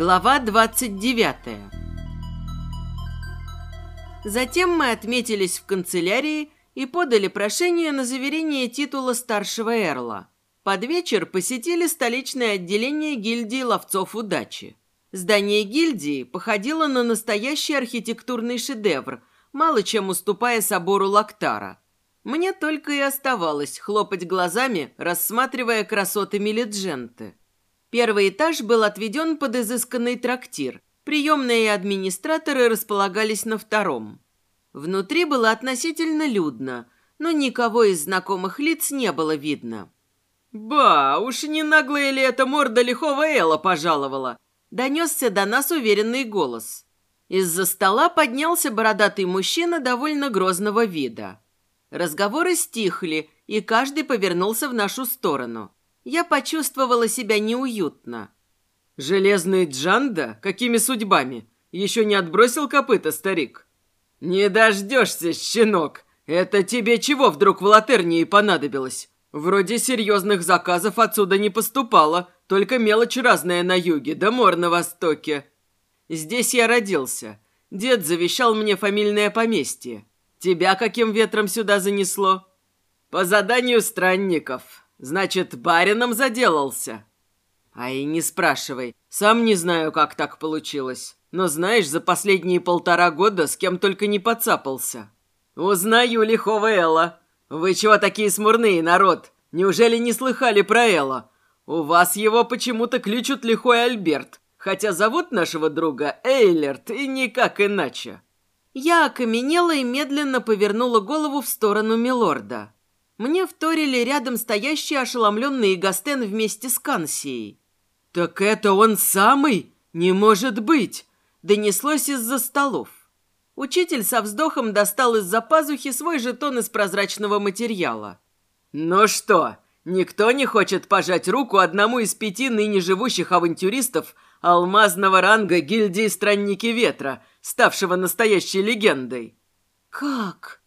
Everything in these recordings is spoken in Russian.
Глава 29 Затем мы отметились в канцелярии и подали прошение на заверение титула старшего эрла. Под вечер посетили столичное отделение гильдии ловцов удачи. Здание гильдии походило на настоящий архитектурный шедевр, мало чем уступая собору Лактара. Мне только и оставалось хлопать глазами, рассматривая красоты Мелидженты. Первый этаж был отведен под изысканный трактир. Приемные администраторы располагались на втором. Внутри было относительно людно, но никого из знакомых лиц не было видно. «Ба, уж не наглая ли эта морда лихого Элла пожаловала?» Донесся до нас уверенный голос. Из-за стола поднялся бородатый мужчина довольно грозного вида. Разговоры стихли, и каждый повернулся в нашу сторону. Я почувствовала себя неуютно. «Железный Джанда? Какими судьбами? Еще не отбросил копыта, старик?» «Не дождешься, щенок! Это тебе чего вдруг в Латернии понадобилось? Вроде серьезных заказов отсюда не поступало, только мелочь разная на юге, да мор на востоке. Здесь я родился. Дед завещал мне фамильное поместье. Тебя каким ветром сюда занесло? По заданию странников. Значит, барином заделался. А и не спрашивай. Сам не знаю, как так получилось. Но знаешь, за последние полтора года с кем только не подцапался. Узнаю лихого Элла. Вы чего такие смурные, народ? Неужели не слыхали про Элла? У вас его почему-то кличут Лихой Альберт, хотя зовут нашего друга Эйлерт и никак иначе». Я окаменела и медленно повернула голову в сторону Милорда. Мне вторили рядом стоящий ошеломленный Гастен вместе с Кансией. «Так это он самый? Не может быть!» Донеслось из-за столов. Учитель со вздохом достал из-за пазухи свой жетон из прозрачного материала. «Ну что, Никто не хочет пожать руку одному из пяти ныне живущих авантюристов алмазного ранга гильдии Странники Ветра, ставшего настоящей легендой. Как?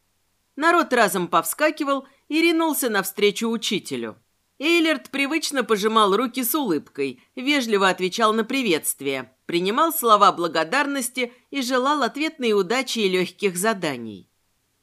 Народ разом повскакивал и ринулся навстречу учителю. Эйлерт привычно пожимал руки с улыбкой, вежливо отвечал на приветствие, принимал слова благодарности и желал ответной удачи и легких заданий.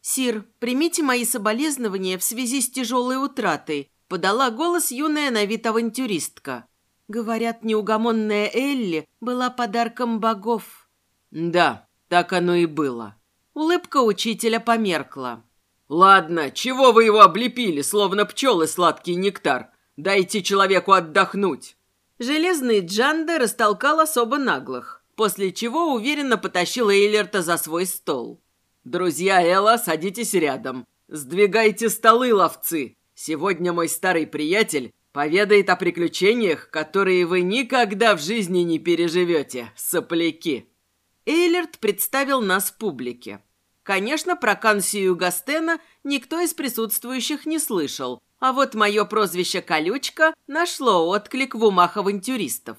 «Сир, примите мои соболезнования в связи с тяжелой утратой», подала голос юная на вид авантюристка. Говорят, неугомонная Элли была подарком богов. Да, так оно и было. Улыбка учителя померкла. Ладно, чего вы его облепили, словно пчелы сладкий нектар? Дайте человеку отдохнуть. Железный Джанда растолкал особо наглых, после чего уверенно потащил Эйлерта за свой стол. «Друзья Элла, садитесь рядом. Сдвигайте столы, ловцы. Сегодня мой старый приятель поведает о приключениях, которые вы никогда в жизни не переживете, сопляки». Эйлерт представил нас публике. Конечно, про Кансию Гастена никто из присутствующих не слышал, а вот мое прозвище «Колючка» нашло отклик в умах авантюристов.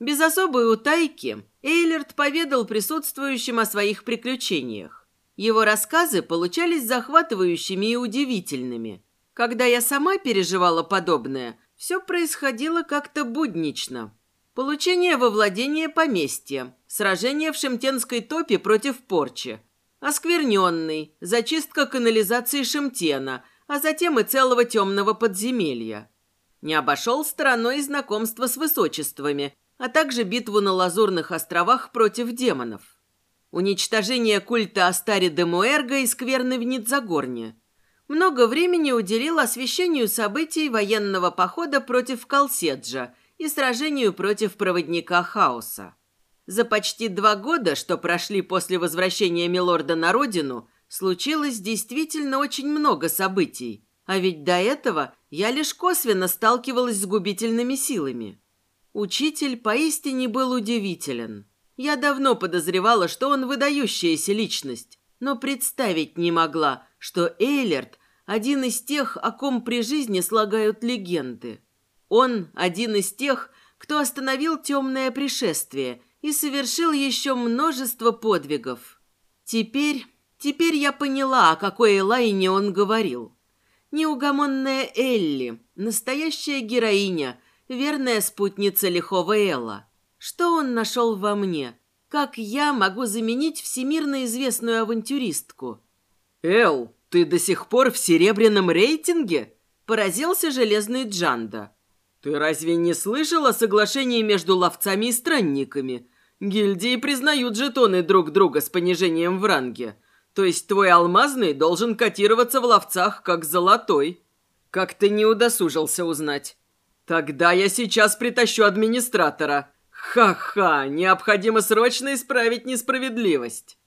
Без особой утайки Эйлерт поведал присутствующим о своих приключениях. Его рассказы получались захватывающими и удивительными. Когда я сама переживала подобное, все происходило как-то буднично. Получение во владение поместья, сражение в Шемтенской топе против порчи, оскверненный, зачистка канализации Шемтена, а затем и целого темного подземелья. Не обошел стороной знакомство с высочествами, а также битву на Лазурных островах против демонов. Уничтожение культа Астари де Муэрго и скверны в Нидзагорне – много времени уделил освещению событий военного похода против Калседжа и сражению против проводника хаоса. За почти два года, что прошли после возвращения Милорда на родину, случилось действительно очень много событий, а ведь до этого я лишь косвенно сталкивалась с губительными силами. Учитель поистине был удивителен. Я давно подозревала, что он выдающаяся личность, но представить не могла, что Эйлерт – один из тех, о ком при жизни слагают легенды. Он – один из тех, кто остановил темное пришествие и совершил еще множество подвигов. Теперь, теперь я поняла, о какой Элайне он говорил. Неугомонная Элли, настоящая героиня, верная спутница лихого Элла. Что он нашел во мне? Как я могу заменить всемирно известную авантюристку? «Эл, ты до сих пор в серебряном рейтинге?» Поразился железный Джанда. «Ты разве не слышал о соглашении между ловцами и странниками? Гильдии признают жетоны друг друга с понижением в ранге. То есть твой алмазный должен котироваться в ловцах как золотой. Как ты не удосужился узнать? Тогда я сейчас притащу администратора. Ха-ха, необходимо срочно исправить несправедливость.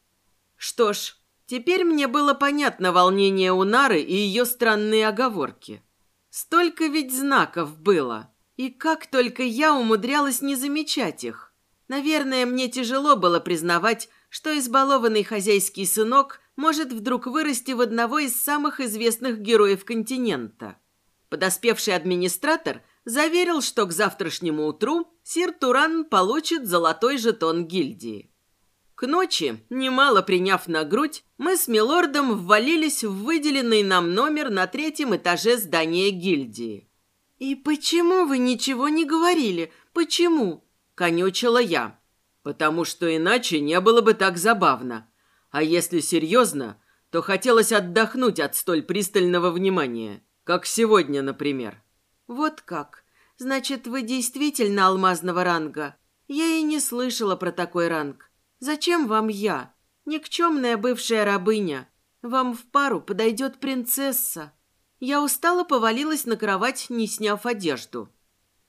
Что ж, теперь мне было понятно волнение Унары и ее странные оговорки. Столько ведь знаков было. И как только я умудрялась не замечать их. Наверное, мне тяжело было признавать, что избалованный хозяйский сынок может вдруг вырасти в одного из самых известных героев континента. Подоспевший администратор заверил, что к завтрашнему утру сир Туран получит золотой жетон гильдии. К ночи, немало приняв на грудь, мы с Милордом ввалились в выделенный нам номер на третьем этаже здания гильдии. «И почему вы ничего не говорили? Почему?» – конючила я. «Потому что иначе не было бы так забавно. А если серьезно, то хотелось отдохнуть от столь пристального внимания, как сегодня, например». «Вот как? Значит, вы действительно алмазного ранга? Я и не слышала про такой ранг. Зачем вам я? Никчемная бывшая рабыня. Вам в пару подойдет принцесса. Я устало повалилась на кровать, не сняв одежду.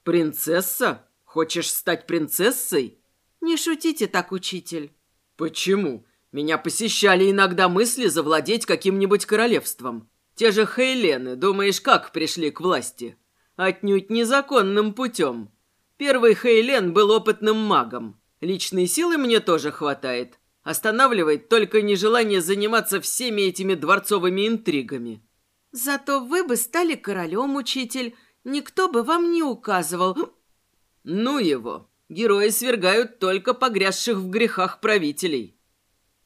Принцесса? Хочешь стать принцессой? Не шутите так, учитель. Почему? Меня посещали иногда мысли завладеть каким-нибудь королевством. Те же Хейлены, думаешь, как пришли к власти? Отнюдь незаконным путем. Первый Хейлен был опытным магом. Личной силы мне тоже хватает. Останавливает только нежелание заниматься всеми этими дворцовыми интригами. Зато вы бы стали королем, учитель. Никто бы вам не указывал. Ну его. Герои свергают только погрязших в грехах правителей.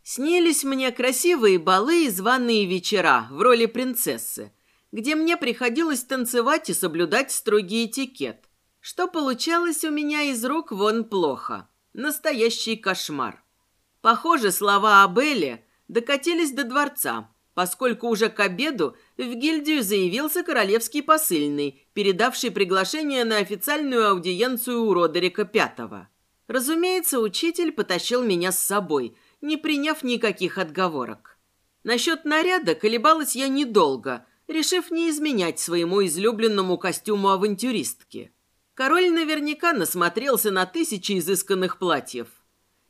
Снились мне красивые балы и званые вечера в роли принцессы, где мне приходилось танцевать и соблюдать строгий этикет, что получалось у меня из рук вон плохо. Настоящий кошмар. Похоже, слова об Элле докатились до дворца, поскольку уже к обеду в гильдию заявился королевский посыльный, передавший приглашение на официальную аудиенцию у Родерика Пятого. Разумеется, учитель потащил меня с собой, не приняв никаких отговорок. Насчет наряда колебалась я недолго, решив не изменять своему излюбленному костюму авантюристки. Король наверняка насмотрелся на тысячи изысканных платьев.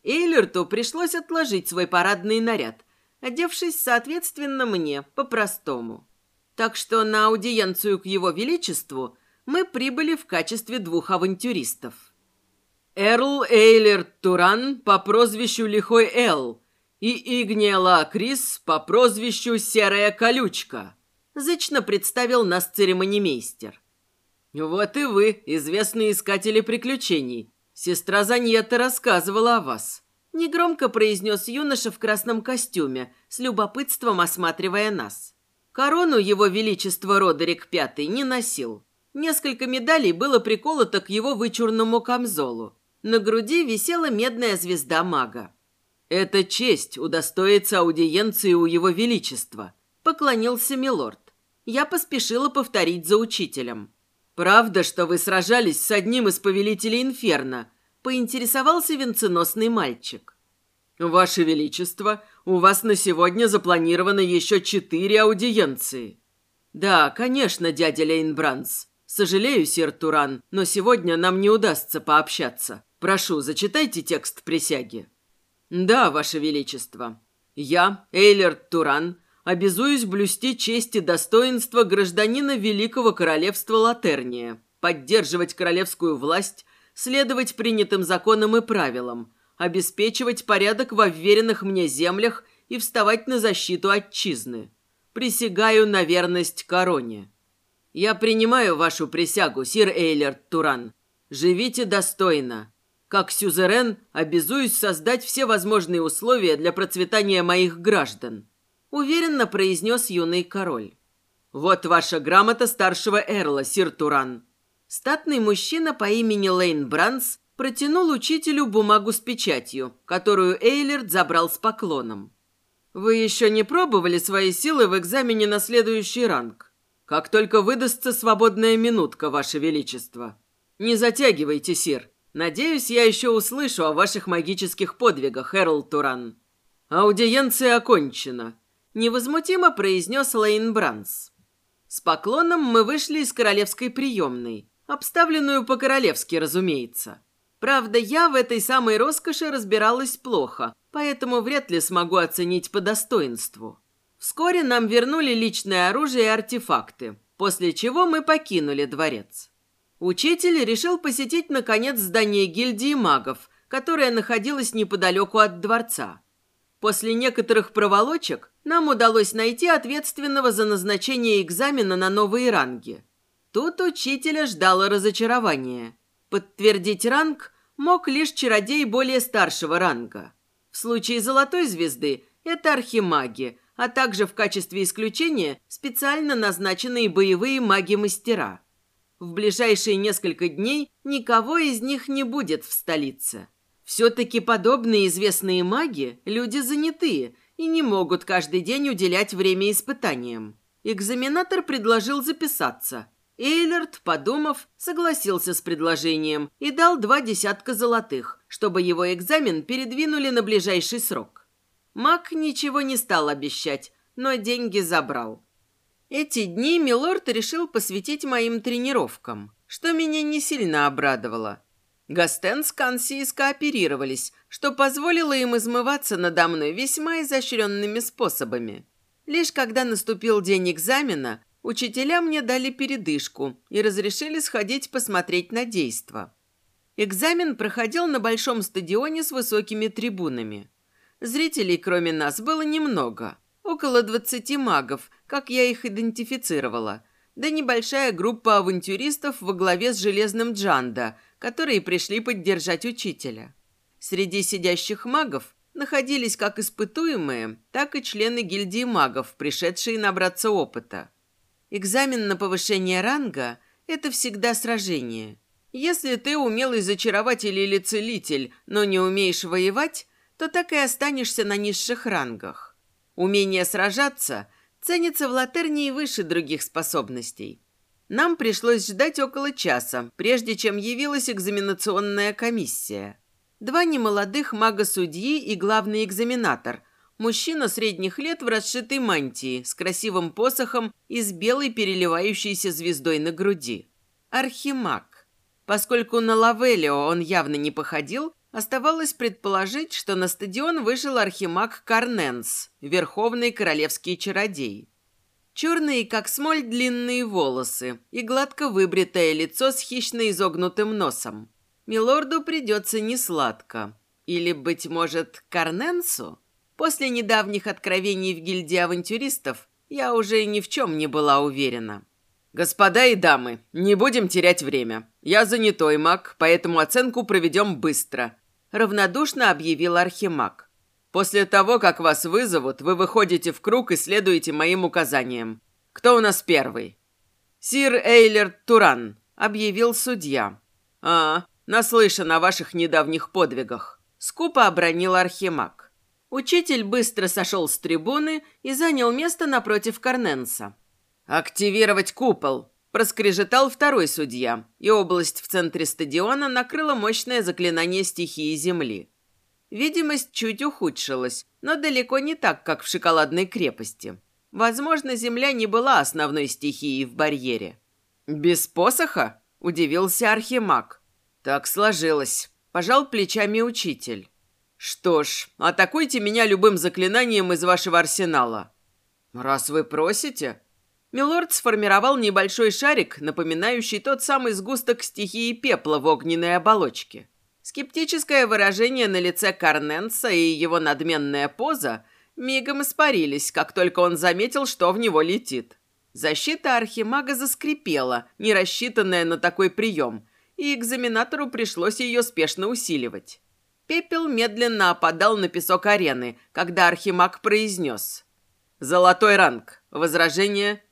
Эйлерту пришлось отложить свой парадный наряд, одевшись, соответственно, мне, по-простому. Так что на аудиенцию к его величеству мы прибыли в качестве двух авантюристов. Эрл Эйлерт Туран по прозвищу Лихой Эл и Игнела Крис по прозвищу Серая Колючка, зычно представил нас церемонимейстер. «Вот и вы, известные искатели приключений. Сестра Заньета рассказывала о вас». Негромко произнес юноша в красном костюме, с любопытством осматривая нас. Корону его величества Родерик Пятый не носил. Несколько медалей было приколото к его вычурному камзолу. На груди висела медная звезда мага. «Это честь удостоится аудиенции у его величества», — поклонился милорд. Я поспешила повторить за учителем. «Правда, что вы сражались с одним из повелителей Инферно?» – поинтересовался венценосный мальчик. «Ваше Величество, у вас на сегодня запланировано еще четыре аудиенции». «Да, конечно, дядя Лейнбранс. Сожалею, сир Туран, но сегодня нам не удастся пообщаться. Прошу, зачитайте текст присяги». «Да, Ваше Величество. Я, Эйлерт Туран, обязуюсь блюсти честь и достоинство гражданина Великого Королевства Латерния, поддерживать королевскую власть, следовать принятым законам и правилам, обеспечивать порядок во вверенных мне землях и вставать на защиту отчизны. Присягаю на верность короне. Я принимаю вашу присягу, сир Эйлерт Туран. Живите достойно. Как сюзерен обязуюсь создать все возможные условия для процветания моих граждан уверенно произнес юный король. «Вот ваша грамота старшего Эрла, сир Туран». Статный мужчина по имени Лейн Бранс Протянул учителю бумагу с печатью, которую Эйлерт забрал с поклоном. «Вы еще не пробовали свои силы в экзамене на следующий ранг? Как только выдастся свободная минутка, Ваше Величество. Не затягивайте, Сир. Надеюсь, я еще услышу о ваших магических подвигах, Эрл Туран». «Аудиенция окончена», — невозмутимо произнес Лейн Бранс. С поклоном мы вышли из королевской приемной, обставленную по-королевски, разумеется. Правда, я в этой самой роскоши разбиралась плохо, поэтому вряд ли смогу оценить по достоинству. Вскоре нам вернули личное оружие и артефакты, после чего мы покинули дворец. Учитель решил посетить, наконец, здание гильдии магов, которое находилось неподалеку от дворца. После некоторых проволочек нам удалось найти ответственного за назначение экзамена на новые ранги. Тут учителя ждало разочарование. Подтвердить ранг мог лишь чародей более старшего ранга. В случае золотой звезды это архимаги, а также в качестве исключения специально назначенные боевые маги-мастера. В ближайшие несколько дней никого из них не будет в столице. Все-таки подобные известные маги – люди занятые и не могут каждый день уделять время испытаниям. Экзаменатор предложил записаться. Эйлерт, подумав, согласился с предложением и дал два десятка золотых, чтобы его экзамен передвинули на ближайший срок. Маг ничего не стал обещать, но деньги забрал. Эти дни Милорд решил посвятить моим тренировкам, что меня не сильно обрадовало. Гастен с Канси скооперировались, что позволило им измываться надо мной весьма изощренными способами. Лишь когда наступил день экзамена, учителя мне дали передышку и разрешили сходить посмотреть на действо. Экзамен проходил на большом стадионе с высокими трибунами. Зрителей, кроме нас, было немного. Около двадцати магов, как я их идентифицировала. Да небольшая группа авантюристов во главе с Железным Джанда – которые пришли поддержать учителя. Среди сидящих магов находились как испытуемые, так и члены гильдии магов, пришедшие набраться опыта. Экзамен на повышение ранга – это всегда сражение. Если ты умелый зачарователь или целитель, но не умеешь воевать, то так и останешься на низших рангах. Умение сражаться ценится в Латернии выше других способностей. Нам пришлось ждать около часа, прежде чем явилась экзаменационная комиссия. Два немолодых мага-судьи и главный экзаменатор. Мужчина средних лет в расшитой мантии, с красивым посохом и с белой переливающейся звездой на груди. Архимаг. Поскольку на Лавелио он явно не походил, оставалось предположить, что на стадион вышел архимаг Карненс, верховный королевский чародей. Черные, как смоль, длинные волосы и гладко выбритое лицо с хищно изогнутым носом. Милорду придется несладко. Или, быть может, Карненсу? После недавних откровений в гильдии авантюристов я уже ни в чем не была уверена. «Господа и дамы, не будем терять время. Я занятой маг, поэтому оценку проведем быстро», — равнодушно объявил Архимаг. После того, как вас вызовут, вы выходите в круг и следуете моим указаниям. Кто у нас первый?» «Сир Эйлер Туран», — объявил судья. «А, наслышан о ваших недавних подвигах», — скупо обронил Архимаг. Учитель быстро сошел с трибуны и занял место напротив Карненса. «Активировать купол», — проскрежетал второй судья, и область в центре стадиона накрыла мощное заклинание стихии Земли. Видимость чуть ухудшилась, но далеко не так, как в шоколадной крепости. Возможно, земля не была основной стихией в барьере. «Без посоха?» – удивился Архимаг. «Так сложилось», – пожал плечами учитель. «Что ж, атакуйте меня любым заклинанием из вашего арсенала». «Раз вы просите...» Милорд сформировал небольшой шарик, напоминающий тот самый сгусток стихии пепла в огненной оболочке. Скептическое выражение на лице Карненса и его надменная поза мигом испарились, как только он заметил, что в него летит. Защита архимага заскрипела, не рассчитанная на такой прием, и экзаменатору пришлось ее спешно усиливать. Пепел медленно опадал на песок арены, когда архимаг произнес. «Золотой ранг. Возражение?»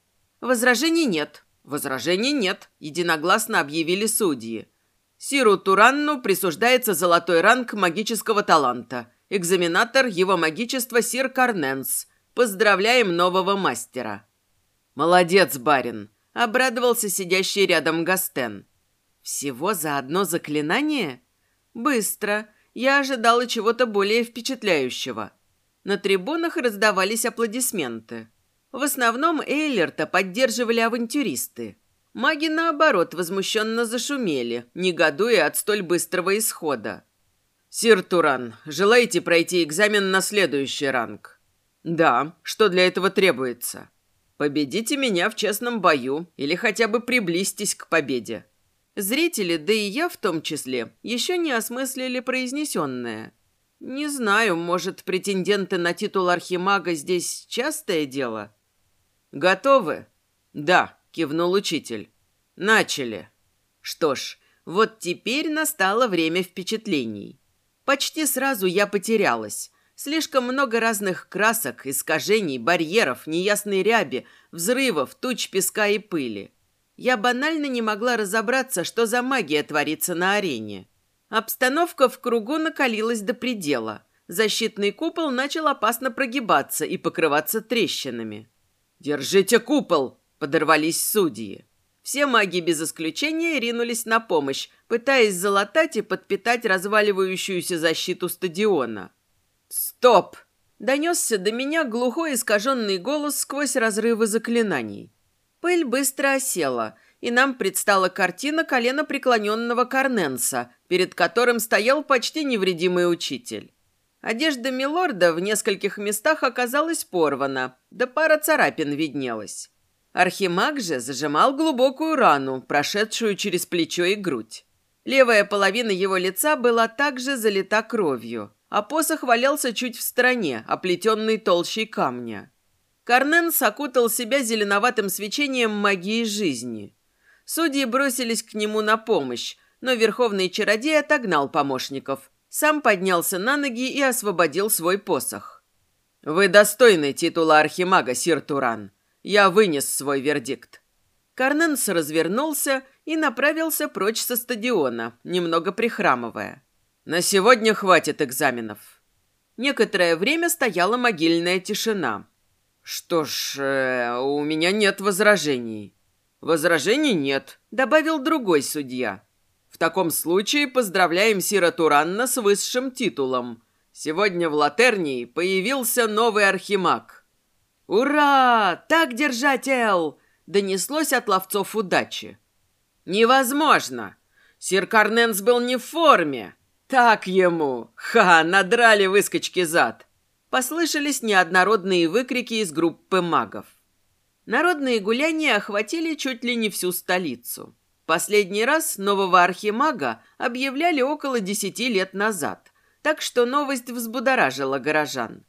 «Возражений нет». «Возражений нет», – единогласно объявили судьи. Сиру Туранну присуждается золотой ранг магического таланта. Экзаменатор его магичества Сир Карненс. Поздравляем нового мастера. Молодец, барин, обрадовался сидящий рядом Гастен. Всего за одно заклинание? Быстро. Я ожидала чего-то более впечатляющего. На трибунах раздавались аплодисменты. В основном Эйлерта поддерживали авантюристы. Маги, наоборот, возмущенно зашумели, негодуя от столь быстрого исхода. «Сир Туран, желаете пройти экзамен на следующий ранг?» «Да. Что для этого требуется?» «Победите меня в честном бою или хотя бы приблизьтесь к победе». Зрители, да и я в том числе, еще не осмыслили произнесенное. Не знаю, может, претенденты на титул архимага здесь частое дело? «Готовы?» «Да», кивнул учитель. Начали. Что ж, вот теперь настало время впечатлений. Почти сразу я потерялась. Слишком много разных красок, искажений, барьеров, неясной ряби, взрывов, туч песка и пыли. Я банально не могла разобраться, что за магия творится на арене. Обстановка в кругу накалилась до предела. Защитный купол начал опасно прогибаться и покрываться трещинами. «Держите купол!» Подорвались судьи. Все маги без исключения ринулись на помощь, пытаясь залатать и подпитать разваливающуюся защиту стадиона. «Стоп!» – донесся до меня глухой искаженный голос сквозь разрывы заклинаний. Пыль быстро осела, и нам предстала картина колена преклоненного Карненса, перед которым стоял почти невредимый учитель. Одежда Милорда в нескольких местах оказалась порвана, да пара царапин виднелась. Архимаг же зажимал глубокую рану, прошедшую через плечо и грудь. Левая половина его лица была также залита кровью, а посох валялся чуть в стороне, оплетенный толщей камня. Карнен сокутал себя зеленоватым свечением магии жизни. Судьи бросились к нему на помощь, но верховный чародей отогнал помощников. Сам поднялся на ноги и освободил свой посох. «Вы достойны титула архимага, сир Туран», я вынес свой вердикт. Карненс развернулся и направился прочь со стадиона, немного прихрамывая. На сегодня хватит экзаменов. Некоторое время стояла могильная тишина. Что ж, э, у меня нет возражений. Возражений нет, добавил другой судья. В таком случае поздравляем Сира Туранна с высшим титулом. Сегодня в Латернии появился новый архимаг. «Ура! Так держать, Эл!» – донеслось от ловцов удачи. «Невозможно! Сир Карненс был не в форме!» «Так ему! Ха! Надрали выскочки зад!» Послышались неоднородные выкрики из группы магов. Народные гуляния охватили чуть ли не всю столицу. Последний раз нового архимага объявляли около десяти лет назад, так что новость взбудоражила горожан.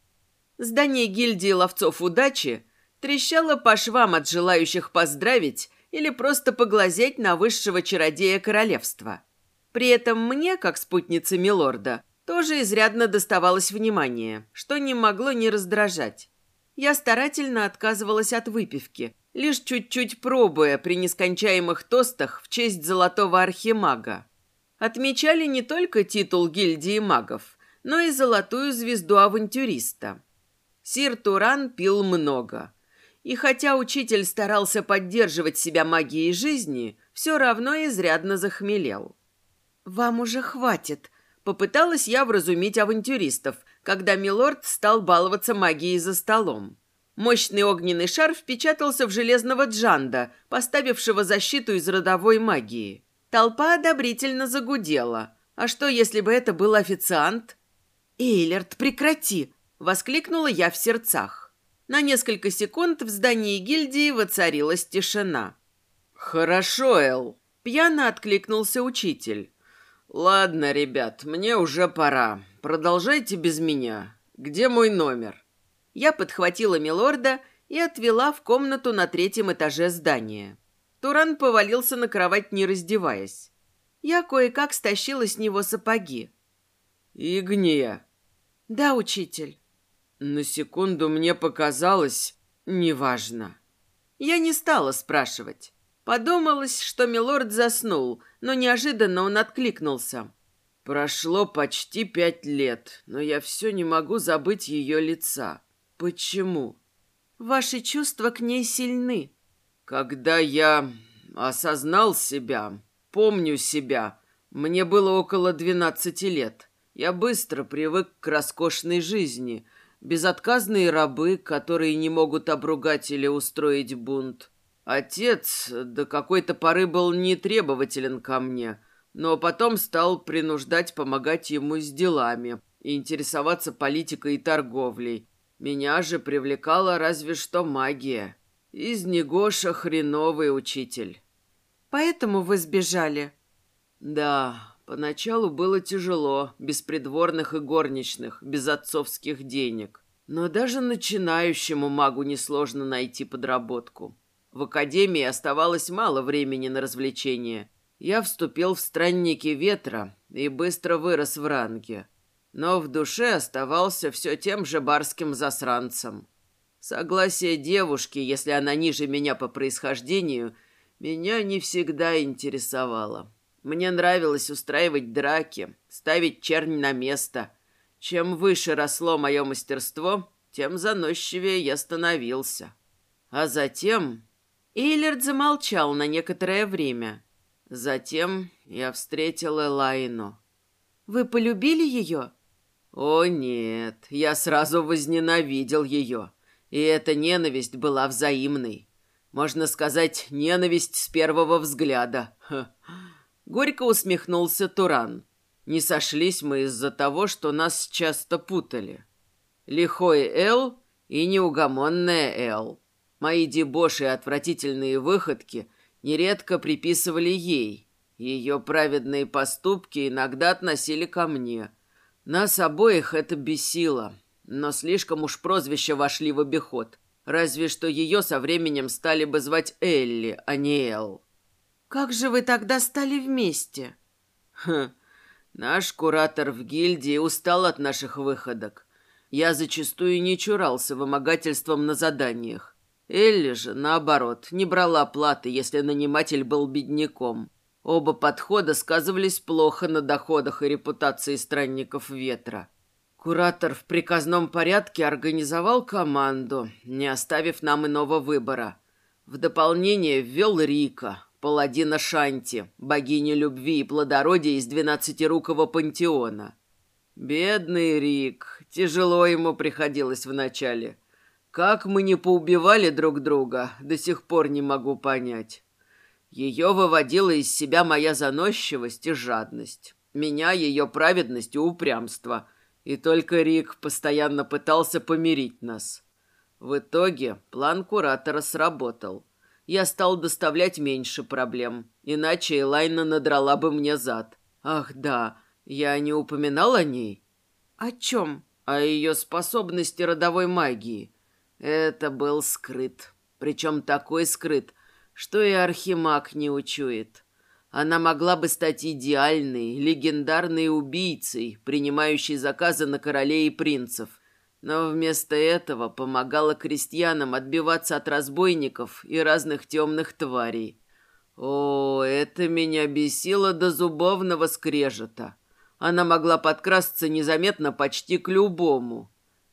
Здание гильдии ловцов удачи трещало по швам от желающих поздравить или просто поглазеть на высшего чародея королевства. При этом мне, как спутнице Милорда, тоже изрядно доставалось внимание, что не могло не раздражать. Я старательно отказывалась от выпивки, лишь чуть-чуть пробуя при нескончаемых тостах в честь золотого архимага. Отмечали не только титул гильдии магов, но и золотую звезду авантюриста. Сир Туран пил много. И хотя учитель старался поддерживать себя магией жизни, все равно изрядно захмелел. «Вам уже хватит», — попыталась я вразумить авантюристов, когда Милорд стал баловаться магией за столом. Мощный огненный шар впечатался в железного Джанда, поставившего защиту из родовой магии. Толпа одобрительно загудела. А что, если бы это был официант? «Эйлерт, прекрати!» Воскликнула я в сердцах. На несколько секунд в здании гильдии воцарилась тишина. «Хорошо, Эл», — пьяно откликнулся учитель. «Ладно, ребят, мне уже пора. Продолжайте без меня. Где мой номер?» Я подхватила милорда и отвела в комнату на третьем этаже здания. Туран повалился на кровать, не раздеваясь. Я кое-как стащила с него сапоги. «Игния». «Да, учитель». На секунду мне показалось... Неважно. Я не стала спрашивать. Подумалось, что милорд заснул, но неожиданно он откликнулся. Прошло почти пять лет, но я все не могу забыть ее лица. Почему? Ваши чувства к ней сильны. Когда я осознал себя, помню себя, мне было около двенадцати лет. Я быстро привык к роскошной жизни, безотказные рабы, которые не могут обругать или устроить бунт. Отец до какой-то поры был нетребователен ко мне – но потом стал принуждать помогать ему с делами и интересоваться политикой и торговлей. Меня же привлекала разве что магия. Из Негоша хреновый учитель. Поэтому вы сбежали? Да, поначалу было тяжело, без придворных и горничных, без отцовских денег. Но даже начинающему магу несложно найти подработку. В академии оставалось мало времени на развлечения – я вступил в странники ветра и быстро вырос в ранге. Но в душе оставался все тем же барским засранцем. Согласие девушки, если она ниже меня по происхождению, меня не всегда интересовало. Мне нравилось устраивать драки, ставить чернь на место. Чем выше росло мое мастерство, тем заносчивее я становился. А затем... Эйлерд замолчал на некоторое время. Затем я встретил Элайну. Вы полюбили ее? О нет, я сразу возненавидел ее. И эта ненависть была взаимной. Можно сказать, ненависть с первого взгляда. Горько усмехнулся Туран. Не сошлись мы из-за того, что нас часто путали. Лихой Эл и неугомонная Эл. Мои дебоши и отвратительные выходки – нередко приписывали ей. Ее праведные поступки иногда относили ко мне. Нас обоих это бесило, но слишком уж прозвища вошли в обиход. Разве что ее со временем стали бы звать Элли, а не Эл. «Как же вы тогда стали вместе?» «Хм, наш куратор в гильдии устал от наших выходок. Я зачастую не чурался вымогательством на заданиях. Элли же, наоборот, не брала платы, если наниматель был бедняком. Оба подхода сказывались плохо на доходах и репутации странников ветра. Куратор в приказном порядке организовал команду, не оставив нам иного выбора. В дополнение ввел Рика, паладина Шанти, богини любви и плодородия из двенадцатирукого пантеона. Бедный Рик, тяжело ему приходилось вначале. Как мы не поубивали друг друга, до сих пор не могу понять. Ее выводила из себя моя заносчивость и жадность. Меня ее праведность и упрямство. И только Рик постоянно пытался помирить нас. В итоге план куратора сработал. Я стал доставлять меньше проблем, иначе Элайна надрала бы мне зад. Ах да, я не упоминал о ней? О чем? О ее способности родовой магии. Это был скрыт. Причем такой скрыт, что и архимаг не учует. Она могла бы стать идеальной, легендарной убийцей, принимающей заказы на королей и принцев. Но вместо этого помогала крестьянам отбиваться от разбойников и разных темных тварей. О, это меня бесило до зубовного скрежета. Она могла подкрасться незаметно почти к любому.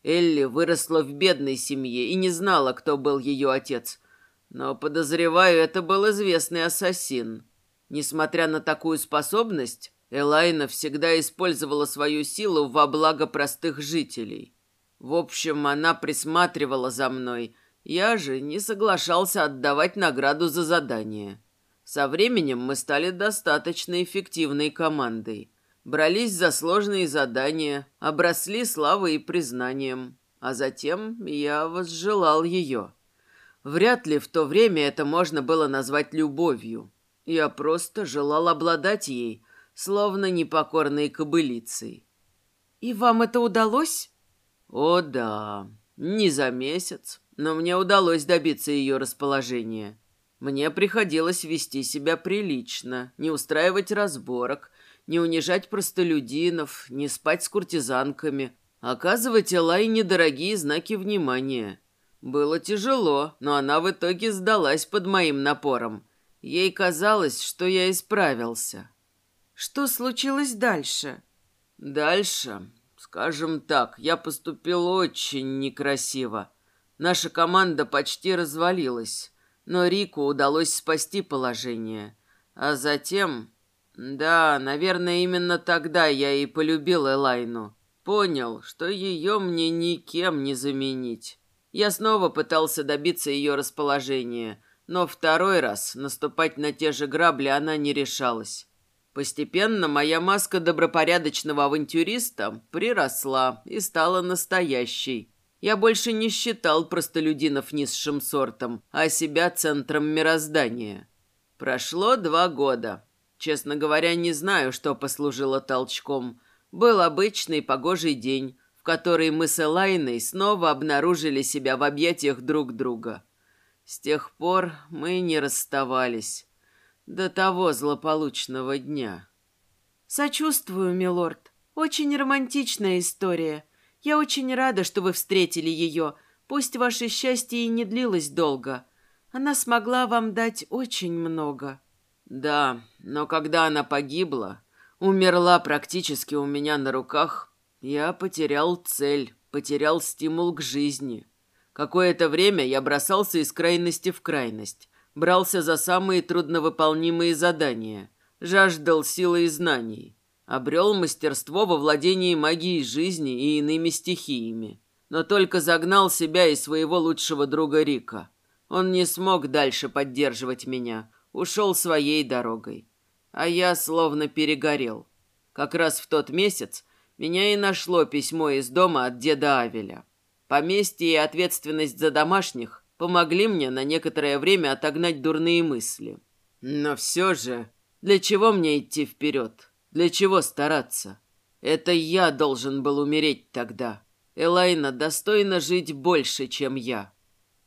Элли выросла в бедной семье и не знала, кто был ее отец. Но, подозреваю, это был известный ассасин. Несмотря на такую способность, Элайна всегда использовала свою силу во благо простых жителей. В общем, она присматривала за мной. Я же не соглашался отдавать награду за задание. Со временем мы стали достаточно эффективной командой брались за сложные задания, обросли славой и признанием. А затем я возжелал ее. Вряд ли в то время это можно было назвать любовью. Я просто желал обладать ей, словно непокорной кобылицей. «И вам это удалось?» «О, да. Не за месяц, но мне удалось добиться ее расположения. Мне приходилось вести себя прилично, не устраивать разборок, не унижать простолюдинов, не спать с куртизанками, оказывать Элай недорогие знаки внимания. Было тяжело, но она в итоге сдалась под моим напором. Ей казалось, что я исправился. Что случилось дальше? Дальше, скажем так, я поступил очень некрасиво. Наша команда почти развалилась, но Рику удалось спасти положение. А затем... Да, наверное, именно тогда я и полюбил Элайну. Понял, что ее мне никем не заменить. Я снова пытался добиться ее расположения, но второй раз наступать на те же грабли она не решалась. Постепенно моя маска добропорядочного авантюриста приросла и стала настоящей. Я больше не считал простолюдинов низшим сортом, а себя центром мироздания. Прошло два года. Честно говоря, не знаю, что послужило толчком. Был обычный погожий день, в который мы с Элайной снова обнаружили себя в объятиях друг друга. С тех пор мы не расставались. До того злополучного дня. «Сочувствую, милорд. Очень романтичная история. Я очень рада, что вы встретили ее. Пусть ваше счастье и не длилось долго. Она смогла вам дать очень много». «Да, но когда она погибла, умерла практически у меня на руках, я потерял цель, потерял стимул к жизни. Какое-то время я бросался из крайности в крайность, брался за самые трудновыполнимые задания, жаждал силы и знаний, обрел мастерство во владении магией жизни и иными стихиями, но только загнал себя и своего лучшего друга Рика. Он не смог дальше поддерживать меня, ушел своей дорогой. А я словно перегорел. Как раз в тот месяц меня и нашло письмо из дома от деда Авеля. Поместье и ответственность за домашних помогли мне на некоторое время отогнать дурные мысли. Но все же, для чего мне идти вперед? Для чего стараться? Это я должен был умереть тогда. Элайна достойна жить больше, чем я.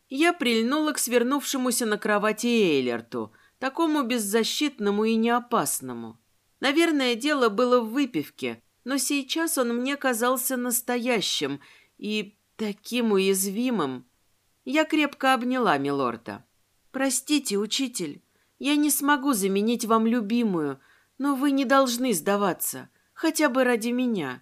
Я прильнула к свернувшемуся на кровати Эйлерту, такому беззащитному и неопасному. Наверное, дело было в выпивке, но сейчас он мне казался настоящим и таким уязвимым. Я крепко обняла милорда. «Простите, учитель, я не смогу заменить вам любимую, но вы не должны сдаваться, хотя бы ради меня».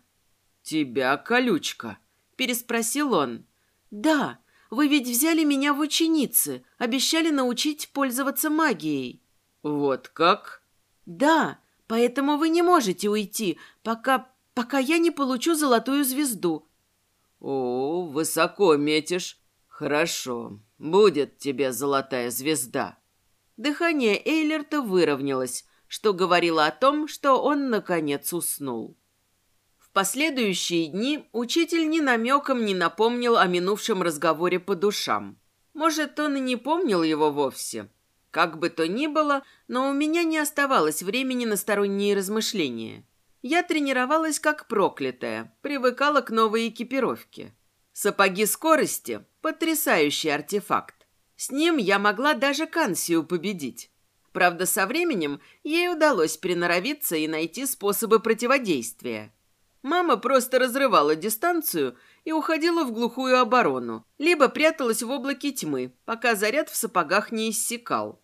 «Тебя, колючка?» – переспросил он. «Да, вы ведь взяли меня в ученицы, обещали научить пользоваться магией». «Вот как?» «Да, поэтому вы не можете уйти, пока... пока я не получу золотую звезду». «О, высоко метишь. Хорошо, будет тебе золотая звезда». Дыхание Эйлерта выровнялось, что говорило о том, что он, наконец, уснул. Последующие дни учитель ни намеком не напомнил о минувшем разговоре по душам. Может, он и не помнил его вовсе. Как бы то ни было, но у меня не оставалось времени на сторонние размышления. Я тренировалась как проклятая, привыкала к новой экипировке. Сапоги скорости – потрясающий артефакт. С ним я могла даже Кансию победить. Правда, со временем ей удалось приноровиться и найти способы противодействия. Мама просто разрывала дистанцию и уходила в глухую оборону, либо пряталась в облаке тьмы, пока заряд в сапогах не иссякал.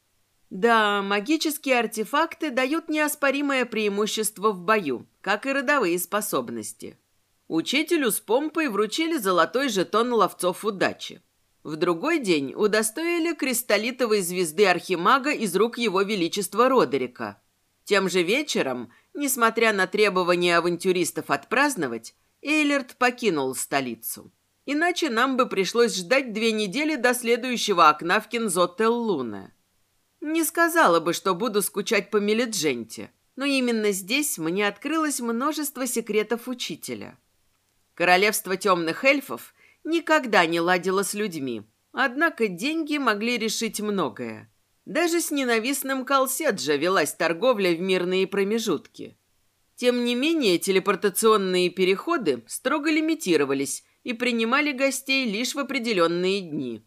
Да, магические артефакты дают неоспоримое преимущество в бою, как и родовые способности. Учителю с помпой вручили золотой жетон ловцов удачи. В другой день удостоили кристаллитовой звезды Архимага из рук его величества Родерика. Тем же вечером Несмотря на требования авантюристов отпраздновать, Эйлерт покинул столицу. Иначе нам бы пришлось ждать две недели до следующего окна в Кинзотел Луна. Не сказала бы, что буду скучать по Мелидженте, но именно здесь мне открылось множество секретов учителя. Королевство темных эльфов никогда не ладило с людьми, однако деньги могли решить многое. Даже с ненавистным Колседжа велась торговля в мирные промежутки. Тем не менее, телепортационные переходы строго лимитировались и принимали гостей лишь в определенные дни.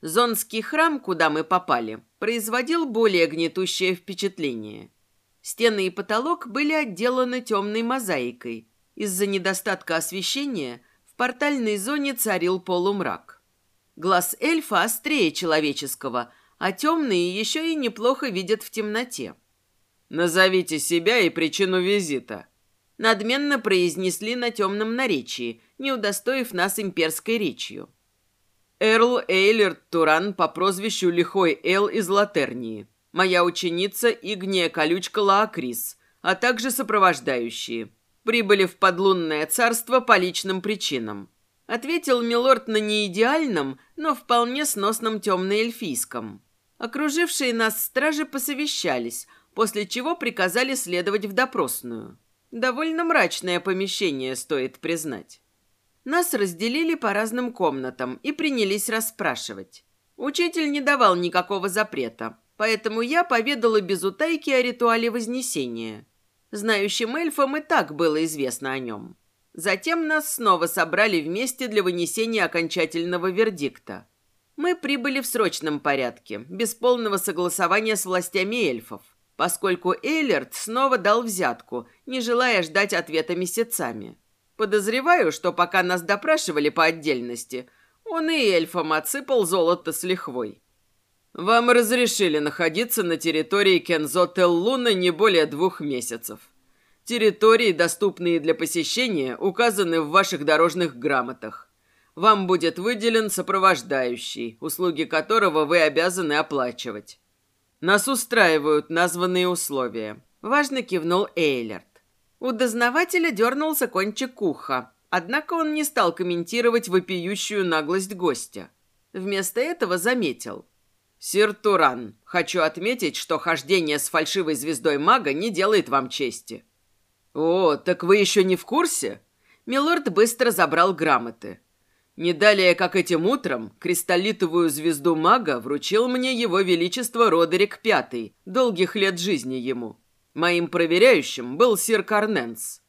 Зонский храм, куда мы попали, производил более гнетущее впечатление. Стены и потолок были отделаны темной мозаикой. Из-за недостатка освещения в портальной зоне царил полумрак. Глаз эльфа острее человеческого – а темные еще и неплохо видят в темноте. «Назовите себя и причину визита», — надменно произнесли на темном наречии, не удостоив нас имперской речью. Эрл Эйлерт Туран по прозвищу Лихой Эл из Латернии. Моя ученица Игния Колючка Лаакрис, а также сопровождающие. Прибыли в подлунное царство по личным причинам. Ответил Милорд на неидеальном, но вполне сносном темно-эльфийском. Окружившие нас стражи посовещались, после чего приказали следовать в допросную. Довольно мрачное помещение, стоит признать. Нас разделили по разным комнатам и принялись расспрашивать. Учитель не давал никакого запрета, поэтому я поведала без утайки о ритуале Вознесения. Знающим эльфам и так было известно о нем. Затем нас снова собрали вместе для вынесения окончательного вердикта. Мы прибыли в срочном порядке, без полного согласования с властями эльфов поскольку Эйлерт снова дал взятку, не желая ждать ответа месяцами. Подозреваю, что пока нас допрашивали по отдельности, он и эльфам отсыпал золото с лихвой. Вам разрешили находиться на территории Кензо-Теллуна не более двух месяцев. Территории, доступные для посещения, указаны в ваших дорожных грамотах. Вам будет выделен сопровождающий, услуги которого вы обязаны оплачивать. Нас устраивают названные условия. Важно кивнул Эйлерт. У дознавателя дернулся кончик уха, однако он не стал комментировать вопиющую наглость гостя. Вместо этого заметил. «Сир Туран, хочу отметить, что хождение с фальшивой звездой мага не делает вам чести». «О, так вы еще не в курсе?» Милорд быстро забрал грамоты. Не далее, как этим утром, кристаллитовую звезду мага вручил мне его величество Родерик Пятый, долгих лет жизни ему. Моим проверяющим был сир Карненс.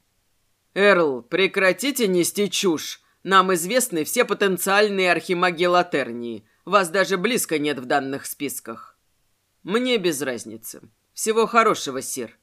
«Эрл, прекратите нести чушь. Нам известны все потенциальные архимаги Латернии. Вас даже близко нет в данных списках». «Мне без разницы. Всего хорошего, сир».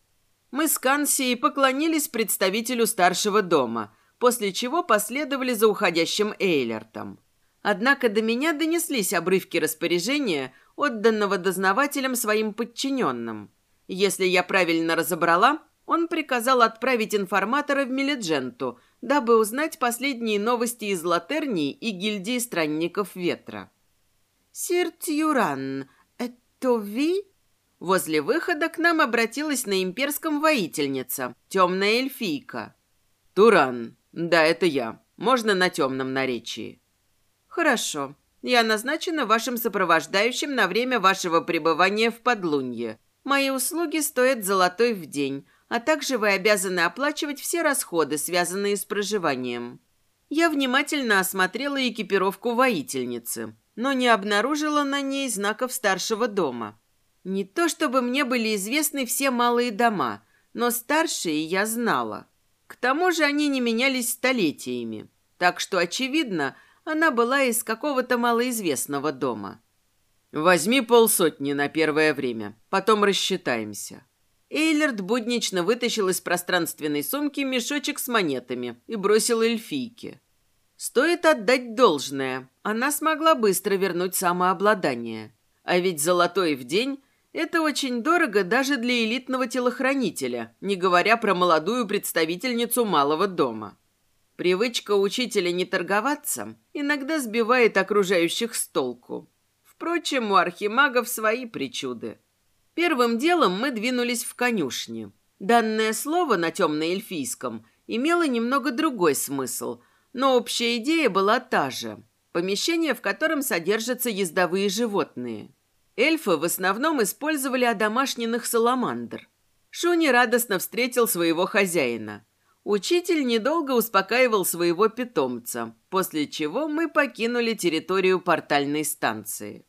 Мы с Кансией поклонились представителю старшего дома – после чего последовали за уходящим Эйлертом. Однако до меня донеслись обрывки распоряжения, отданного дознавателем своим подчиненным. Если я правильно разобрала, он приказал отправить информатора в Меледженту, дабы узнать последние новости из Латернии и гильдии странников ветра. «Сир Тьюран, это вы?» Возле выхода к нам обратилась на имперском воительница, темная эльфийка. «Туран, «Да, это я. Можно на темном наречии». «Хорошо. Я назначена вашим сопровождающим на время вашего пребывания в Подлунье. Мои услуги стоят золотой в день, а также вы обязаны оплачивать все расходы, связанные с проживанием». Я внимательно осмотрела экипировку воительницы, но не обнаружила на ней знаков старшего дома. Не то чтобы мне были известны все малые дома, но старшие я знала. К тому же они не менялись столетиями, так что, очевидно, она была из какого-то малоизвестного дома. «Возьми полсотни на первое время, потом рассчитаемся». Эйлерд буднично вытащил из пространственной сумки мешочек с монетами и бросил эльфийке. Стоит отдать должное, она смогла быстро вернуть самообладание. А ведь золотой в день это очень дорого даже для элитного телохранителя, не говоря про молодую представительницу малого дома. Привычка учителя не торговаться иногда сбивает окружающих с толку. Впрочем, у архимагов свои причуды. Первым делом мы двинулись в конюшни. Данное слово на темно-эльфийском имело немного другой смысл, но общая идея была та же. Помещение, в котором содержатся ездовые животные – Эльфы в основном использовали одомашненных саламандр. Шуни радостно встретил своего хозяина. Учитель недолго успокаивал своего питомца, после чего мы покинули территорию портальной станции.